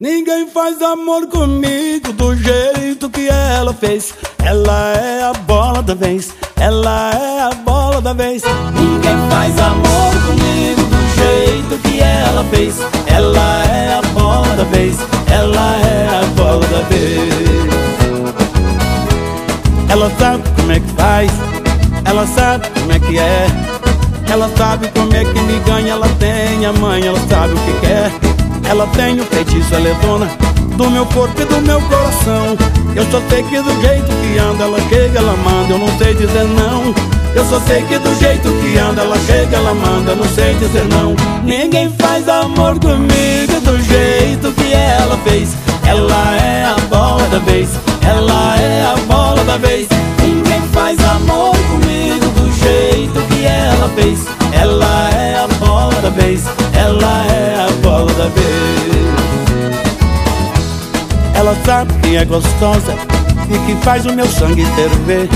Ninguém faz amor comigo do jeito que ela fez. Ela é a bola da vez, ela é a bola da vez. Ninguém faz amor comigo do jeito que ela fez. Ela é a bola da vez, ela é a bola da vez. Ela sabe como é que faz, ela sabe como é que é. Ela sabe como é que me ganha, ela tem a mãe, ela sabe o que quer. Ela tem o feitiço, ela é dona do meu corpo e do meu coração. Eu só sei que do jeito que anda, ela chega, ela manda, eu não sei dizer não. Eu só sei que do jeito que anda, ela chega, ela manda, não sei dizer não. Ninguém faz amor comigo do jeito que ela fez. Ela é a bola da vez, ela é a bola da vez. Ninguém faz amor comigo do jeito que ela fez. Ela é a bola da vez, ela é a bola da vez. Ela sabe que é gostosa e que faz o meu sangue ferver.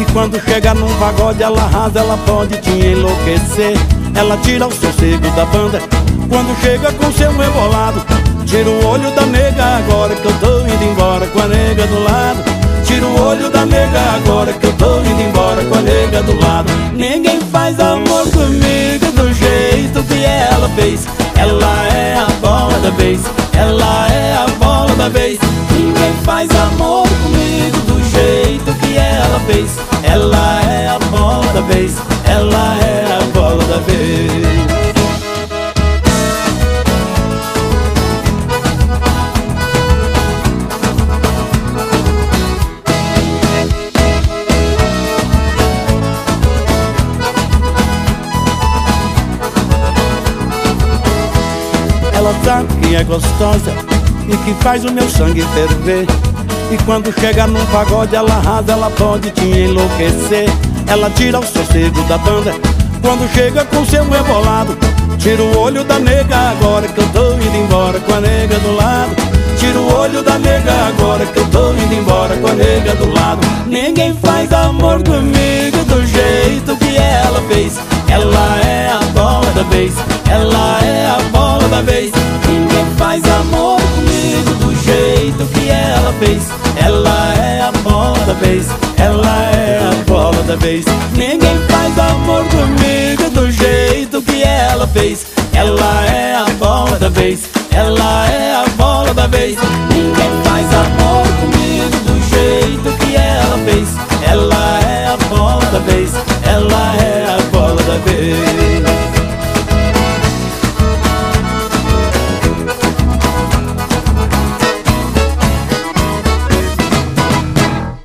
E quando chega num pagode ela arrasa, ela pode te enlouquecer. Ela tira o sossego da banda quando chega com seu rebolado. Tira o olho da nega agora que eu tô indo embora com a nega do lado. Tira o olho da nega agora que eu tô indo que ela é a bola da vez, ela é a bola da vez. Ela sabe que é gostosa e que faz o meu sangue ferver. E quando chega num pagode ela arrasa, ela pode te enlouquecer. Ela tira o sossego da banda quando chega com seu rebolado. Tira o olho da nega agora que eu tô indo embora com a nega do lado. Tira o olho da nega agora que eu tô indo embora com a nega do lado. Ninguém faz amor comigo do jeito que ela fez. Ela é a bola da vez, ela fez. Ela é a bola da vez, ela é a bola da vez. Ninguém faz amor comigo do jeito que ela fez. Ela é a bola da vez, ela é a bola da vez.